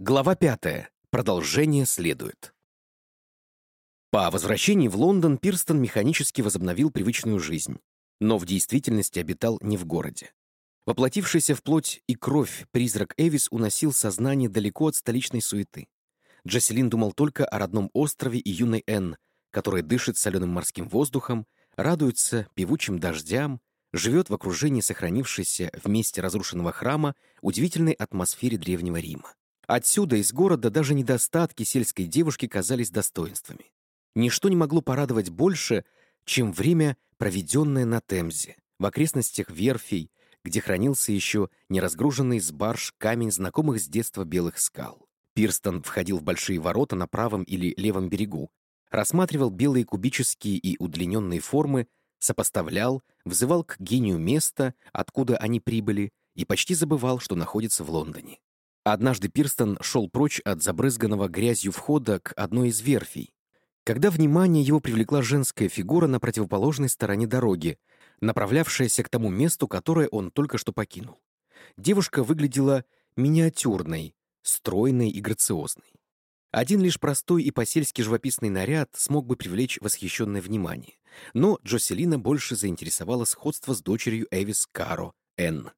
Глава пятая. Продолжение следует. По возвращении в Лондон Пирстон механически возобновил привычную жизнь, но в действительности обитал не в городе. Воплотившийся в плоть и кровь призрак Эвис уносил сознание далеко от столичной суеты. Джаселин думал только о родном острове и юной Энн, которая дышит соленым морским воздухом, радуется певучим дождям, живет в окружении сохранившейся в месте разрушенного храма удивительной атмосфере Древнего Рима. Отсюда, из города, даже недостатки сельской девушки казались достоинствами. Ничто не могло порадовать больше, чем время, проведенное на Темзе, в окрестностях верфей, где хранился еще неразгруженный с барж камень знакомых с детства белых скал. Пирстон входил в большие ворота на правом или левом берегу, рассматривал белые кубические и удлиненные формы, сопоставлял, взывал к гению места, откуда они прибыли, и почти забывал, что находится в Лондоне. Однажды Пирстон шел прочь от забрызганного грязью входа к одной из верфей, когда внимание его привлекла женская фигура на противоположной стороне дороги, направлявшаяся к тому месту, которое он только что покинул. Девушка выглядела миниатюрной, стройной и грациозной. Один лишь простой и посельский живописный наряд смог бы привлечь восхищенное внимание, но Джоселина больше заинтересовала сходство с дочерью Эвис Каро, Энн.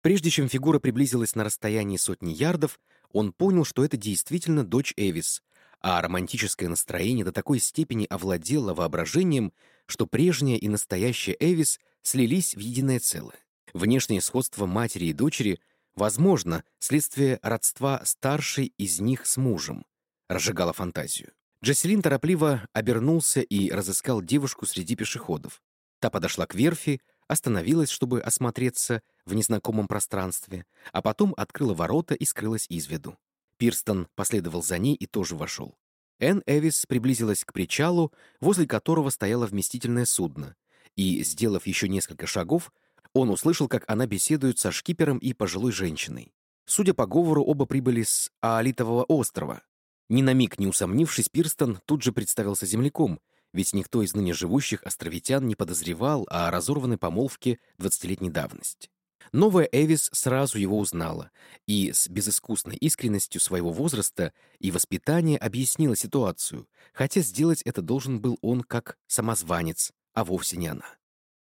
Прежде чем фигура приблизилась на расстоянии сотни ярдов, он понял, что это действительно дочь Эвис, а романтическое настроение до такой степени овладело воображением, что прежняя и настоящая Эвис слились в единое целое. Внешнее сходство матери и дочери, возможно, следствие родства старшей из них с мужем, разжигало фантазию. Джаселин торопливо обернулся и разыскал девушку среди пешеходов. Та подошла к верфи, остановилась, чтобы осмотреться в незнакомом пространстве, а потом открыла ворота и скрылась из виду. Пирстон последовал за ней и тоже вошел. Энн Эвис приблизилась к причалу, возле которого стояло вместительное судно, и, сделав еще несколько шагов, он услышал, как она беседует со шкипером и пожилой женщиной. Судя по говору, оба прибыли с Аолитового острова. Ни на миг не усомнившись, Пирстон тут же представился земляком, ведь никто из ныне живущих островитян не подозревал о разорванной помолвке двадцатилетней давности. Новая Эвис сразу его узнала и с безыскусной искренностью своего возраста и воспитания объяснила ситуацию, хотя сделать это должен был он как самозванец, а вовсе не она.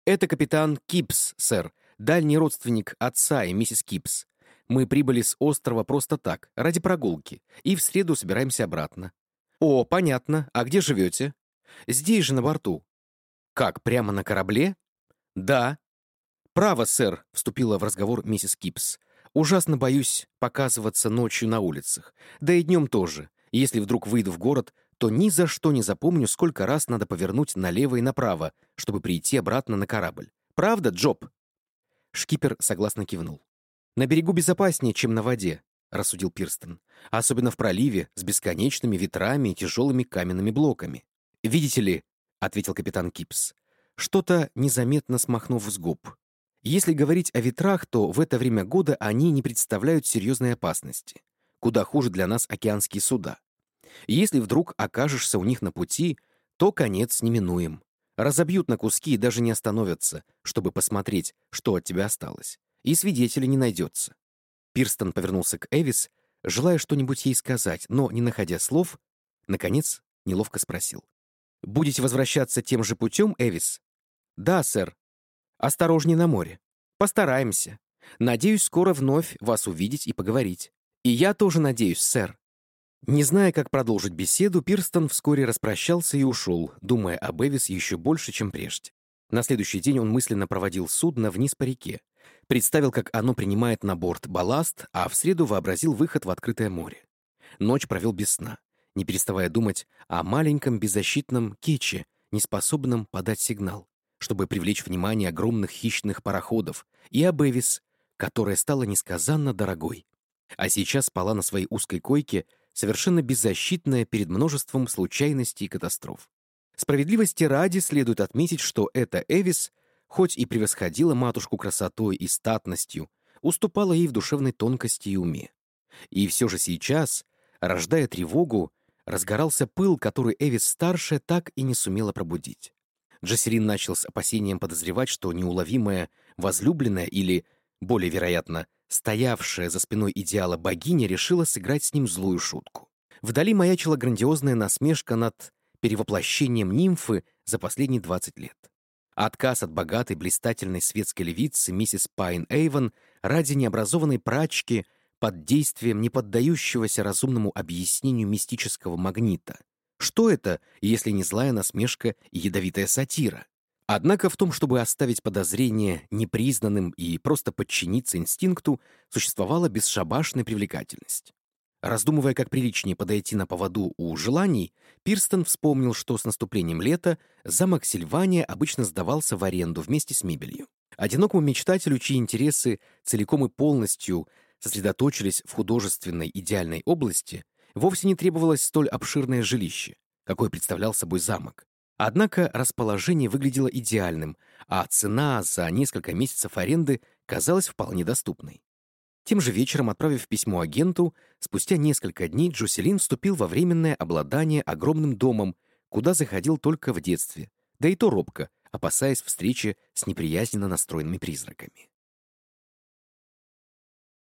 «Это капитан Кипс, сэр, дальний родственник отца и миссис Кипс. Мы прибыли с острова просто так, ради прогулки, и в среду собираемся обратно». «О, понятно. А где живете?» Здесь же, на борту». «Как, прямо на корабле?» «Да». «Право, сэр», — вступила в разговор миссис Кипс. «Ужасно боюсь показываться ночью на улицах. Да и днем тоже. Если вдруг выйду в город, то ни за что не запомню, сколько раз надо повернуть налево и направо, чтобы прийти обратно на корабль. Правда, Джоб?» Шкипер согласно кивнул. «На берегу безопаснее, чем на воде», — рассудил Пирстон. «Особенно в проливе с бесконечными ветрами и тяжелыми каменными блоками. «Видите ли», — ответил капитан Кипс, что-то незаметно смахнув с губ. «Если говорить о ветрах, то в это время года они не представляют серьезной опасности. Куда хуже для нас океанские суда. Если вдруг окажешься у них на пути, то конец неминуем. Разобьют на куски и даже не остановятся, чтобы посмотреть, что от тебя осталось. И свидетелей не найдется». Пирстон повернулся к Эвис, желая что-нибудь ей сказать, но, не находя слов, наконец неловко спросил. Будете возвращаться тем же путем, Эвис? Да, сэр. Осторожней на море. Постараемся. Надеюсь, скоро вновь вас увидеть и поговорить. И я тоже надеюсь, сэр. Не зная, как продолжить беседу, Пирстон вскоре распрощался и ушел, думая об Эвис еще больше, чем прежде. На следующий день он мысленно проводил судно вниз по реке, представил, как оно принимает на борт балласт, а в среду вообразил выход в открытое море. Ночь провел без сна не переставая думать о маленьком беззащитном кетче, неспособном подать сигнал, чтобы привлечь внимание огромных хищных пароходов, и об Эвис, которая стала несказанно дорогой. А сейчас спала на своей узкой койке, совершенно беззащитная перед множеством случайностей и катастроф. Справедливости ради следует отметить, что эта Эвис, хоть и превосходила матушку красотой и статностью, уступала ей в душевной тонкости и уме. И все же сейчас, рождая тревогу, разгорался пыл, который Эвис-старшая так и не сумела пробудить. Джаселин начал с опасением подозревать, что неуловимая возлюбленная или, более вероятно, стоявшая за спиной идеала богиня решила сыграть с ним злую шутку. Вдали маячила грандиозная насмешка над перевоплощением нимфы за последние 20 лет. Отказ от богатой, блистательной светской львицы миссис Пайн Эйвен ради необразованной прачки под действием не поддающегося разумному объяснению мистического магнита. Что это, если не злая насмешка и ядовитая сатира? Однако в том, чтобы оставить подозрение непризнанным и просто подчиниться инстинкту, существовала бесшабашная привлекательность. Раздумывая, как приличнее подойти на поводу у желаний, Пирстон вспомнил, что с наступлением лета замок Сильвания обычно сдавался в аренду вместе с мебелью. Одинокому мечтателю, чьи интересы целиком и полностью сосредоточились в художественной идеальной области, вовсе не требовалось столь обширное жилище, какое представлял собой замок. Однако расположение выглядело идеальным, а цена за несколько месяцев аренды казалась вполне доступной. Тем же вечером, отправив письмо агенту, спустя несколько дней Джуселин вступил во временное обладание огромным домом, куда заходил только в детстве, да и то робко, опасаясь встречи с неприязненно настроенными призраками.